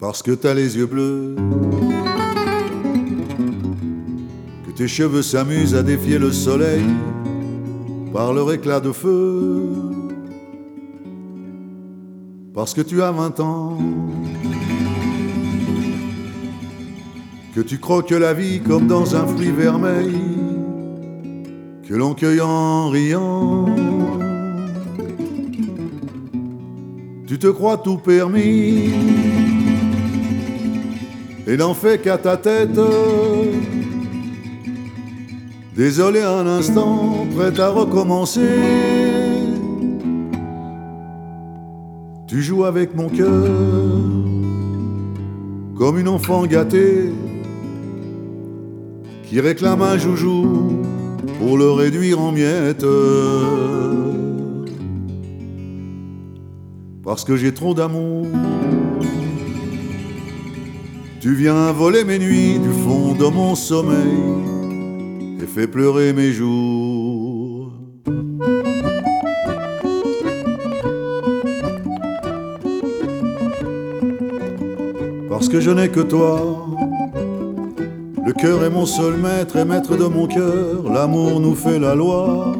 Parce que t'as les yeux bleus, que tes cheveux s'amusent à défier le soleil par leur éclat de feu. Parce que tu as vingt ans, que tu croques la vie comme dans un fruit vermeil, que l'on cueille en riant. Tu te crois tout permis et n'en fais qu'à ta tête. Désolé un instant, prêt à recommencer. Tu joues avec mon cœur comme une enfant gâtée qui réclame un joujou pour le réduire en miettes. Parce que j'ai trop d'amour. Tu viens voler mes nuits du fond de mon sommeil et fais pleurer mes jours. Parce que je n'ai que toi, le cœur est mon seul maître et maître de mon cœur, l'amour nous fait la loi.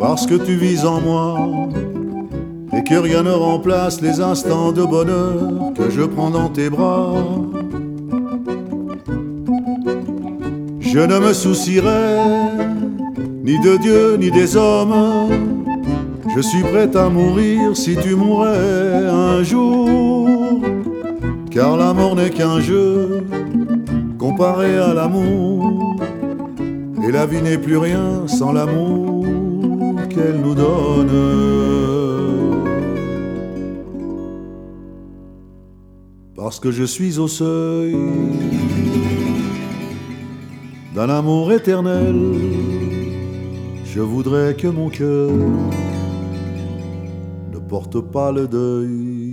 Parce que tu vis en moi et que rien ne remplace les instants de bonheur que je prends dans tes bras. Je ne me soucierai ni de Dieu ni des hommes. Je suis prêt à mourir si tu mourais un jour. Car la mort n'est qu'un jeu comparé à l'amour. Et la vie n'est plus rien sans l'amour qu'elle nous donne. Parce que je suis au seuil d'un amour éternel, je voudrais que mon cœur ne porte pas le deuil